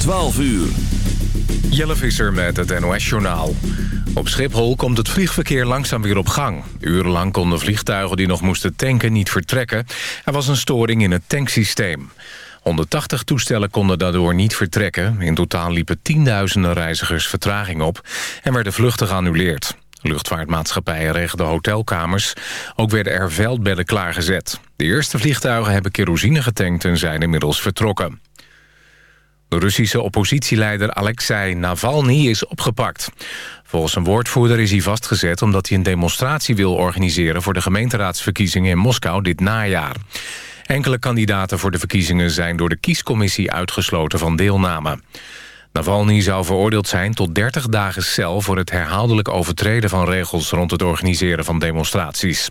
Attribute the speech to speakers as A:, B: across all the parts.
A: 12 uur.
B: Jelle Visser met het NOS-journaal. Op Schiphol komt het vliegverkeer langzaam weer op gang. Urenlang konden vliegtuigen die nog moesten tanken niet vertrekken. Er was een storing in het tanksysteem. 180 toestellen konden daardoor niet vertrekken. In totaal liepen tienduizenden reizigers vertraging op... en werden vluchten geannuleerd. Luchtvaartmaatschappijen regelden hotelkamers. Ook werden er veldbedden klaargezet. De eerste vliegtuigen hebben kerosine getankt en zijn inmiddels vertrokken. De Russische oppositieleider Alexei Navalny is opgepakt. Volgens een woordvoerder is hij vastgezet omdat hij een demonstratie wil organiseren... voor de gemeenteraadsverkiezingen in Moskou dit najaar. Enkele kandidaten voor de verkiezingen zijn door de kiescommissie uitgesloten van deelname. Navalny zou veroordeeld zijn tot 30 dagen cel... voor het herhaaldelijk overtreden van regels rond het organiseren van demonstraties.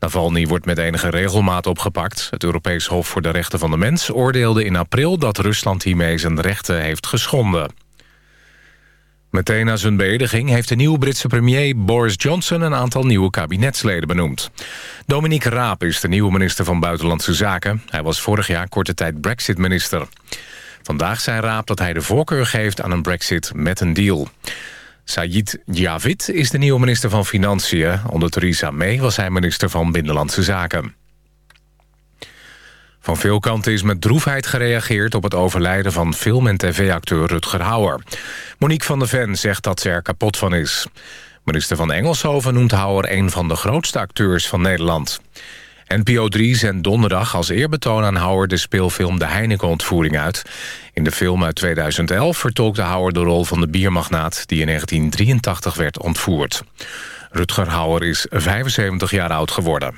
B: Navalny wordt met enige regelmaat opgepakt. Het Europees Hof voor de Rechten van de Mens oordeelde in april... dat Rusland hiermee zijn rechten heeft geschonden. Meteen na zijn beëdiging heeft de nieuwe Britse premier Boris Johnson... een aantal nieuwe kabinetsleden benoemd. Dominique Raab is de nieuwe minister van Buitenlandse Zaken. Hij was vorig jaar korte tijd brexit-minister. Vandaag zei Raab dat hij de voorkeur geeft aan een brexit met een deal. Sayid Javid is de nieuwe minister van Financiën. Onder Theresa May was hij minister van Binnenlandse Zaken. Van veel kanten is met droefheid gereageerd op het overlijden van film- en tv-acteur Rutger Hauer. Monique van der Ven zegt dat ze er kapot van is. Minister van Engelshoven noemt Hauer een van de grootste acteurs van Nederland. NPO 3 zendt donderdag als eerbetoon aan Hauer de speelfilm De Heineken-ontvoering uit. In de film uit 2011 vertolkte Hauer de rol van de biermagnaat... die in 1983 werd ontvoerd. Rutger Hauer is 75 jaar oud geworden.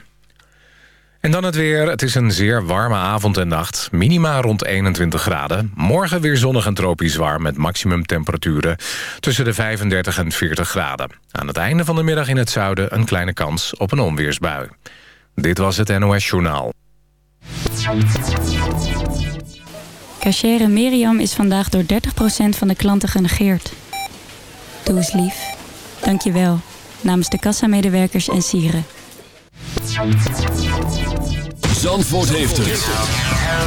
B: En dan het weer. Het is een zeer warme avond en nacht. Minima rond 21 graden. Morgen weer zonnig en tropisch warm met maximumtemperaturen tussen de 35 en 40 graden. Aan het einde van de middag in het zuiden een kleine kans op een onweersbui. Dit was het NOS Journaal.
C: Cachere Miriam is vandaag door 30% van de klanten genegeerd. Doe eens lief. Dank je wel. Namens de kassamedewerkers en sieren.
A: Zandvoort heeft het.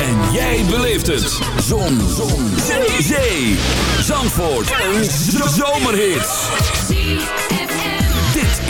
A: En jij beleeft het. Zon. Zon. Zee. Zee. Zandvoort. Een zomerhit.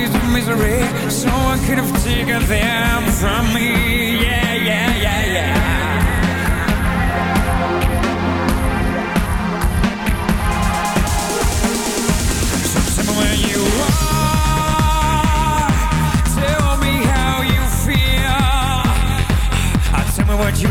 D: Days of misery, someone could have taken them from me. Yeah, yeah, yeah, yeah. So you are. Tell me how you feel. Tell me what you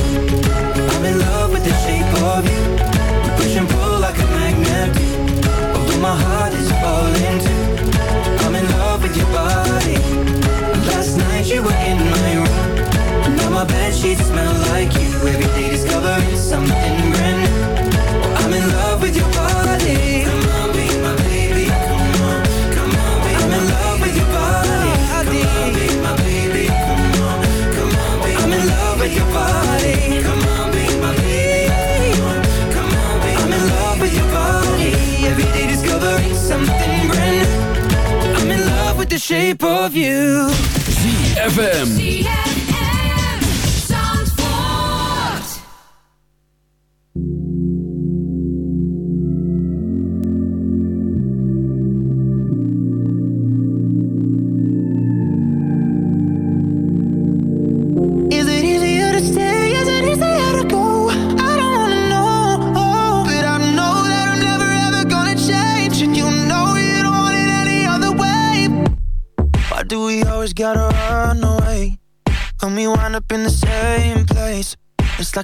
E: I'm in love with your body. Last night you were in my room. Now my sheets smell like you. Every day discovering something brand new. Shape of you.
A: ZFM.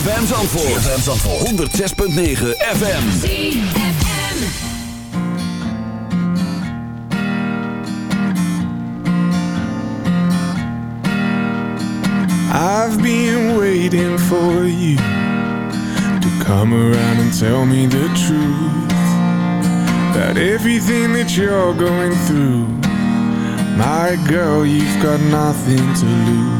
A: ZFM. ZFM Zandvoort. ZFM Zandvoort. 106.9 FM.
F: I've been waiting for you to come around and tell me the truth about everything that you're going through. My girl, you've got nothing to lose.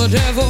D: The devil's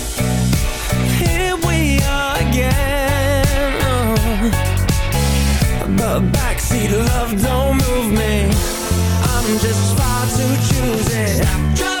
G: backseat love don't move me. I'm just far too choosy.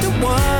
G: the
H: one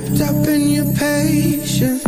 H: wrapped up in your patience.